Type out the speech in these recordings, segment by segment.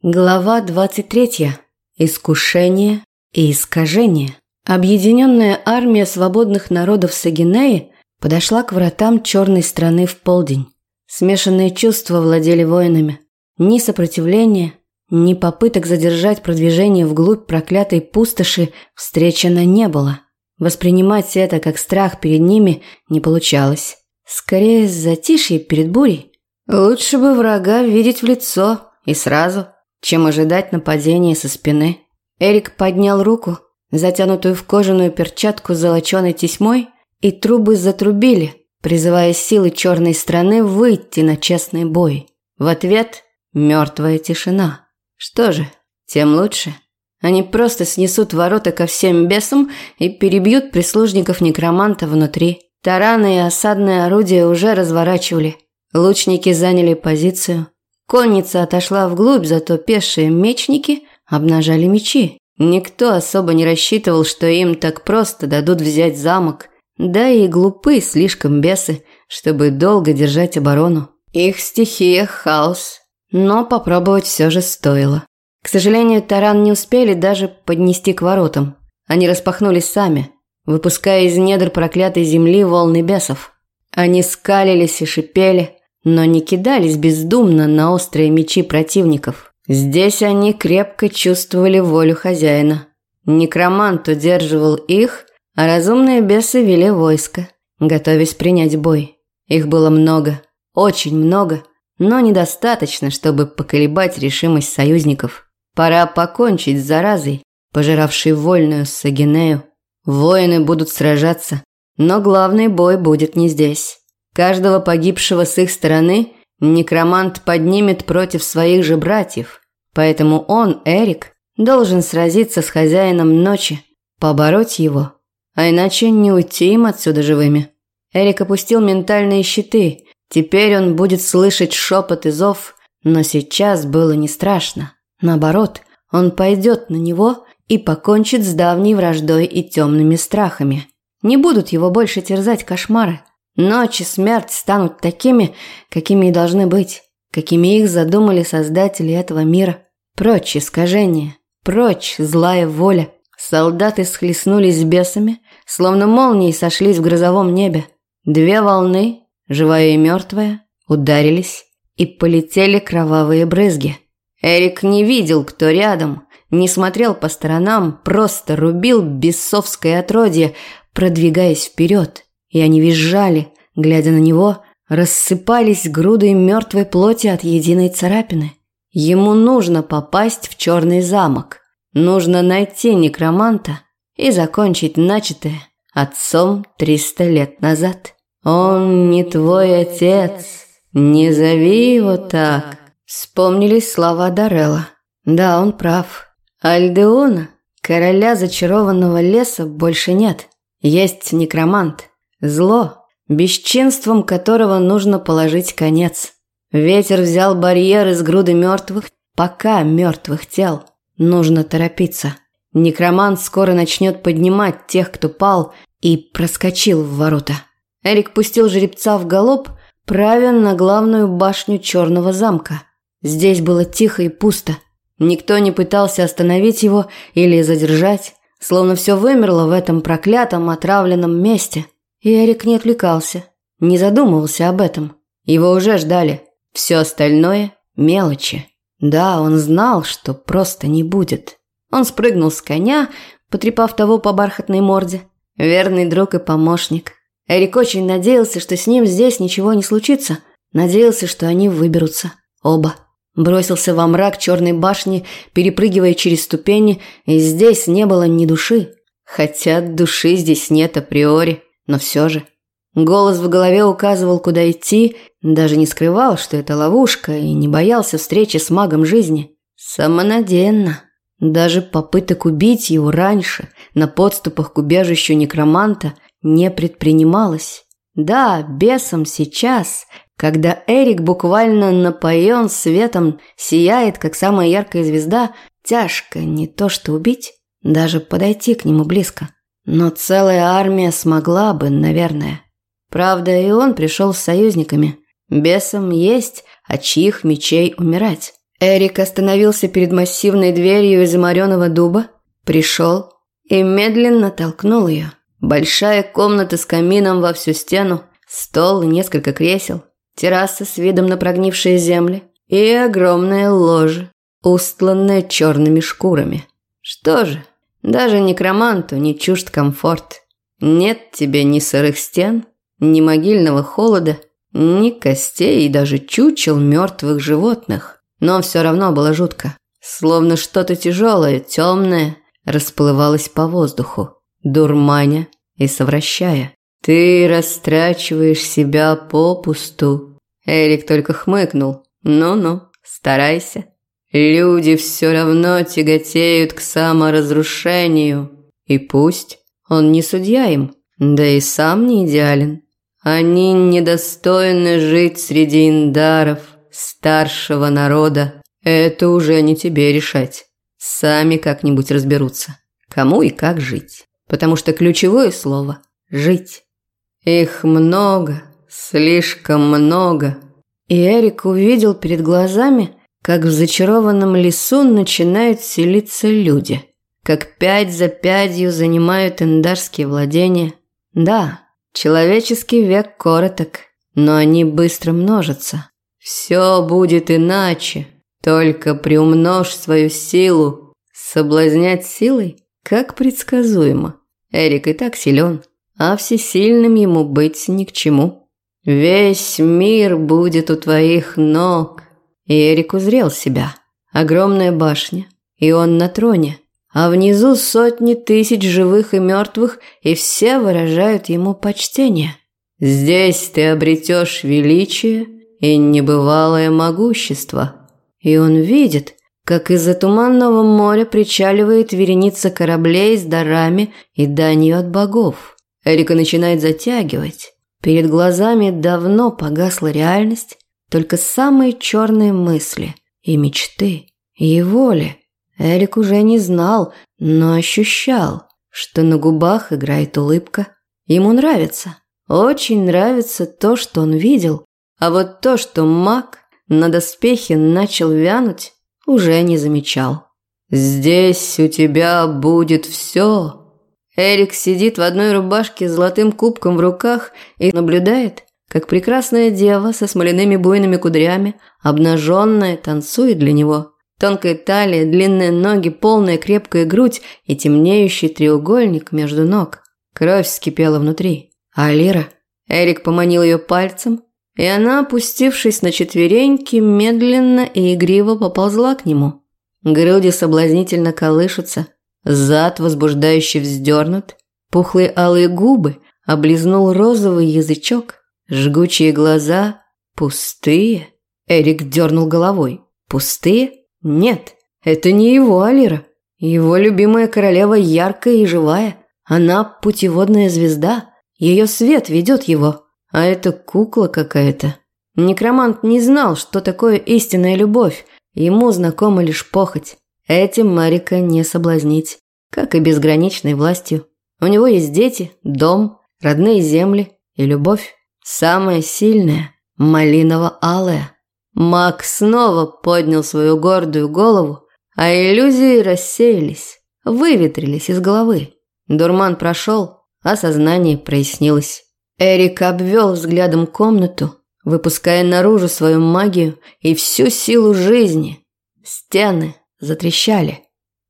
Глава 23. Искушение и искажение. Объединенная армия свободных народов Сагинеи подошла к вратам черной страны в полдень. Смешанные чувства владели воинами. Ни сопротивления, ни попыток задержать продвижение вглубь проклятой пустоши встречено не было. Воспринимать это как страх перед ними не получалось. Скорее, затишье перед бурей. Лучше бы врага видеть в лицо и сразу – чем ожидать нападения со спины. Эрик поднял руку, затянутую в кожаную перчатку с золоченой тесьмой, и трубы затрубили, призывая силы черной страны выйти на честный бой. В ответ – мертвая тишина. Что же, тем лучше. Они просто снесут ворота ко всем бесам и перебьют прислужников некроманта внутри. Тараны и осадные орудия уже разворачивали. Лучники заняли позицию – Конница отошла вглубь, зато пешие мечники обнажали мечи. Никто особо не рассчитывал, что им так просто дадут взять замок. Да и глупы слишком бесы, чтобы долго держать оборону. Их стихия – хаос. Но попробовать все же стоило. К сожалению, таран не успели даже поднести к воротам. Они распахнулись сами, выпуская из недр проклятой земли волны бесов. Они скалились и шипели – но не кидались бездумно на острые мечи противников. Здесь они крепко чувствовали волю хозяина. Некромант удерживал их, а разумные бесы вели войско, готовясь принять бой. Их было много, очень много, но недостаточно, чтобы поколебать решимость союзников. Пора покончить с заразой, пожиравшей вольную Сагинею. Воины будут сражаться, но главный бой будет не здесь. Каждого погибшего с их стороны некромант поднимет против своих же братьев. Поэтому он, Эрик, должен сразиться с хозяином ночи, побороть его, а иначе не уйти им отсюда живыми. Эрик опустил ментальные щиты. Теперь он будет слышать шепот и зов, но сейчас было не страшно. Наоборот, он пойдет на него и покончит с давней враждой и темными страхами. Не будут его больше терзать кошмары. Ночь и смерть станут такими, какими и должны быть, какими их задумали создатели этого мира. Прочь искажения, прочь злая воля. Солдаты схлестнулись с бесами, словно молнии сошлись в грозовом небе. Две волны, живая и мертвая, ударились, и полетели кровавые брызги. Эрик не видел, кто рядом, не смотрел по сторонам, просто рубил бесовское отродье, продвигаясь вперед и они визжали, глядя на него, рассыпались груды мертвой плоти от единой царапины. Ему нужно попасть в черный замок. Нужно найти некроманта и закончить начатое отцом триста лет назад. «Он не твой отец, не зови его так», – вспомнились слова Дарелла. Да, он прав. Альдеона, короля зачарованного леса, больше нет. Есть некромант. Зло, бесчинством которого нужно положить конец. Ветер взял барьер из груды мертвых, пока мертвых тел. Нужно торопиться. Некромант скоро начнет поднимать тех, кто пал, и проскочил в ворота. Эрик пустил жеребца в галоп, правя на главную башню черного замка. Здесь было тихо и пусто. Никто не пытался остановить его или задержать, словно все вымерло в этом проклятом отравленном месте – Эрик не отвлекался, не задумывался об этом. Его уже ждали. Все остальное – мелочи. Да, он знал, что просто не будет. Он спрыгнул с коня, потрепав того по бархатной морде. Верный друг и помощник. Эрик очень надеялся, что с ним здесь ничего не случится. Надеялся, что они выберутся. Оба. Бросился во мрак черной башни, перепрыгивая через ступени, и здесь не было ни души. Хотя души здесь нет априори. Но все же. Голос в голове указывал, куда идти, даже не скрывал, что это ловушка, и не боялся встречи с магом жизни. Самонадеянно. Даже попыток убить его раньше, на подступах к убежищу некроманта, не предпринималось. Да, бесом сейчас, когда Эрик буквально напоен светом, сияет, как самая яркая звезда, тяжко не то что убить, даже подойти к нему близко. Но целая армия смогла бы, наверное. Правда, и он пришел с союзниками. Бесам есть, от чьих мечей умирать. Эрик остановился перед массивной дверью из мореного дуба, пришел и медленно толкнул ее. Большая комната с камином во всю стену, стол и несколько кресел, терраса с видом на прогнившие земли и огромное ложе, устланное черными шкурами. Что же, даже некроманту не чужд комфорт. Нет тебе ни сырых стен, ни могильного холода, ни костей и даже чучел мертвых животных. Но все равно было жутко. Словно что-то тяжелое, темное расплывалось по воздуху, дурманя и совращая. «Ты растрачиваешь себя попусту». Эрик только хмыкнул. «Ну-ну, старайся». Люди все равно тяготеют к саморазрушению. И пусть он не судья им, да и сам не идеален. Они недостойны жить среди индаров, старшего народа. Это уже не тебе решать. Сами как-нибудь разберутся, кому и как жить. Потому что ключевое слово – жить. Их много, слишком много. И Эрик увидел перед глазами, как в зачарованном лесу начинают селиться люди. Как пять за пятью занимают индарские владения. Да, человеческий век короток, но они быстро множатся. Все будет иначе, только приумножь свою силу. Соблазнять силой? Как предсказуемо. Эрик и так силен, а всесильным ему быть ни к чему. Весь мир будет у твоих ног. И Эрик узрел себя. Огромная башня, и он на троне, а внизу сотни тысяч живых и мертвых, и все выражают ему почтение. Здесь ты обретешь величие и небывалое могущество. И он видит, как из-за туманного моря причаливает вереница кораблей с дарами и данью от богов. Эрика начинает затягивать. Перед глазами давно погасла реальность, только самые черные мысли и мечты, и воли. Эрик уже не знал, но ощущал, что на губах играет улыбка. Ему нравится, очень нравится то, что он видел, а вот то, что маг на доспехе начал вянуть, уже не замечал. «Здесь у тебя будет все». Эрик сидит в одной рубашке с золотым кубком в руках и наблюдает, как прекрасная дева со смоляными буйными кудрями, обнаженная, танцует для него. Тонкая талия, длинные ноги, полная крепкая грудь и темнеющий треугольник между ног. Кровь вскипела внутри. А Лира? Эрик поманил ее пальцем, и она, опустившись на четвереньки, медленно и игриво поползла к нему. Груди соблазнительно колышутся, зад возбуждающе вздернут, пухлые алые губы облизнул розовый язычок, Жгучие глаза пустые. Эрик дернул головой. Пустые? Нет, это не его Алира. Его любимая королева яркая и живая. Она путеводная звезда. Ее свет ведет его. А это кукла какая-то. Некромант не знал, что такое истинная любовь. Ему знакома лишь похоть. Этим Марика не соблазнить. Как и безграничной властью. У него есть дети, дом, родные земли и любовь. Самая сильная, малиново-алая. Маг снова поднял свою гордую голову, а иллюзии рассеялись, выветрились из головы. Дурман прошел, а сознание прояснилось. Эрик обвел взглядом комнату, выпуская наружу свою магию и всю силу жизни. Стены затрещали.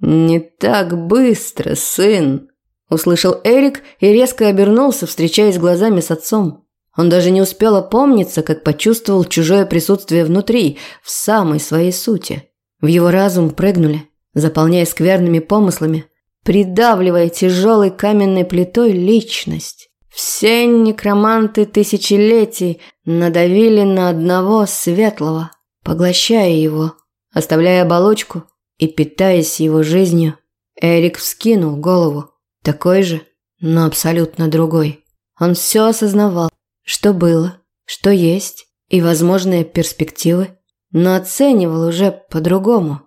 «Не так быстро, сын!» – услышал Эрик и резко обернулся, встречаясь глазами с отцом. Он даже не успел опомниться, как почувствовал чужое присутствие внутри, в самой своей сути. В его разум прыгнули, заполняя скверными помыслами, придавливая тяжелой каменной плитой личность. Все некроманты тысячелетий надавили на одного светлого, поглощая его, оставляя оболочку и питаясь его жизнью. Эрик вскинул голову, такой же, но абсолютно другой. Он все осознавал, что было, что есть и возможные перспективы, но оценивал уже по-другому.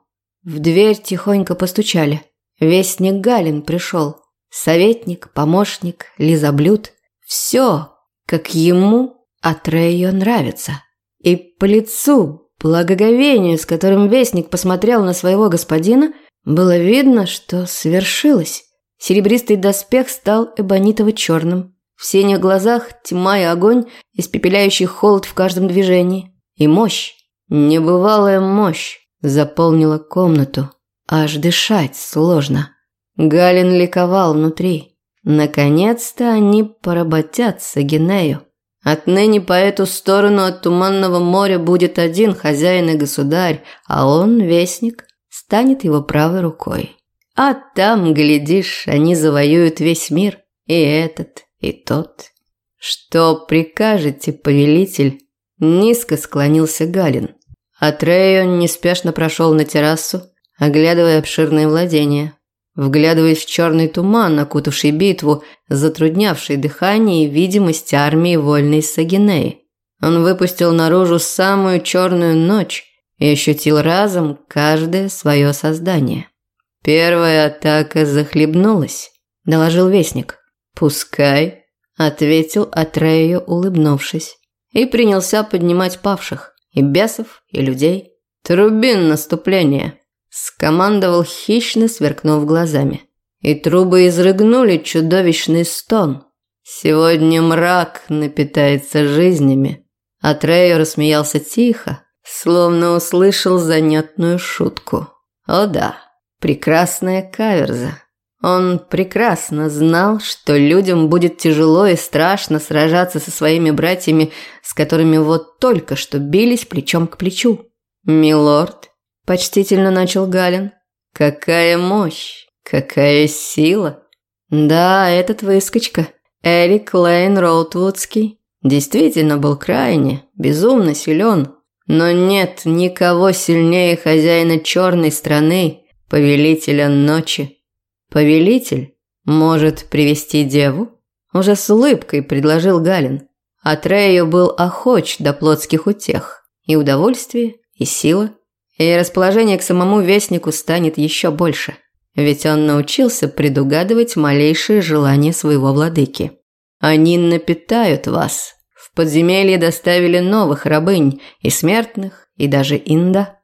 В дверь тихонько постучали. Вестник Галин пришел. Советник, помощник, лизоблюд. Все, как ему Рэйо нравится. И по лицу благоговению, с которым вестник посмотрел на своего господина, было видно, что свершилось. Серебристый доспех стал эбонитово-черным. В синих глазах тьма и огонь, испепеляющий холод в каждом движении. И мощь, небывалая мощь, заполнила комнату. Аж дышать сложно. Галин ликовал внутри. Наконец-то они поработят с Агинею. Отныне по эту сторону от Туманного моря будет один хозяин и государь, а он, вестник, станет его правой рукой. А там, глядишь, они завоюют весь мир, и этот, и тот. Что прикажете, повелитель? Низко склонился Галин. Атрео неспешно прошел на террасу, оглядывая обширные владения вглядываясь в черный туман, окутавший битву, затруднявший дыхание и видимость армии вольной Сагинеи. Он выпустил наружу самую черную ночь и ощутил разом каждое свое создание. «Первая атака захлебнулась», – доложил вестник. «Пускай», – ответил Атрею, улыбнувшись, и принялся поднимать павших, и бесов, и людей. «Трубин наступление!» Скомандовал хищно, сверкнув глазами. И трубы изрыгнули чудовищный стон. Сегодня мрак напитается жизнями. А Трею рассмеялся тихо, словно услышал занятную шутку. О да, прекрасная каверза. Он прекрасно знал, что людям будет тяжело и страшно сражаться со своими братьями, с которыми вот только что бились плечом к плечу. «Милорд, Почтительно начал Галин. Какая мощь, какая сила. Да, этот выскочка. Эрик Лейн Роутвудский действительно был крайне, безумно силен. Но нет никого сильнее хозяина черной страны, повелителя ночи. Повелитель может привести деву? Уже с улыбкой предложил Галин. А Трею был охоч до плотских утех. И удовольствие, и сила и расположение к самому вестнику станет еще больше, ведь он научился предугадывать малейшие желания своего владыки. Они напитают вас. В подземелье доставили новых рабынь, и смертных, и даже инда.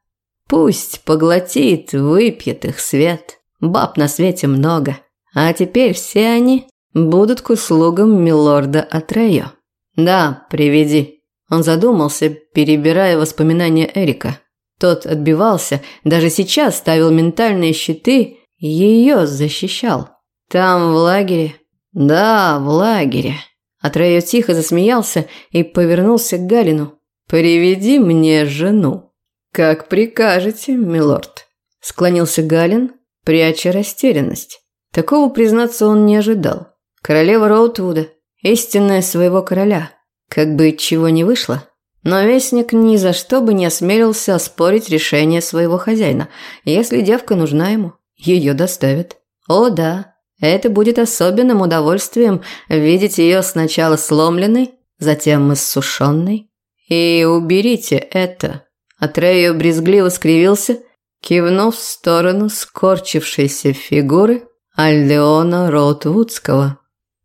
Пусть поглотит, выпьет их свет. Баб на свете много, а теперь все они будут к услугам милорда Атрею. Да, приведи. Он задумался, перебирая воспоминания Эрика. Тот отбивался, даже сейчас ставил ментальные щиты ее защищал. Там, в лагере? Да, в лагере. Атрею тихо засмеялся и повернулся к Галину. «Приведи мне жену». «Как прикажете, милорд», – склонился Галин, пряча растерянность. Такого, признаться, он не ожидал. Королева Роутвуда, истинная своего короля. Как бы чего не вышло, но Вестник ни за что бы не осмелился оспорить решение своего хозяина. Если девка нужна ему, ее доставят. О да, это будет особенным удовольствием видеть ее сначала сломленной, затем иссушенной. И уберите это. Атрею брезгливо скривился, кивнув в сторону скорчившейся фигуры Альдеона Ротвудского.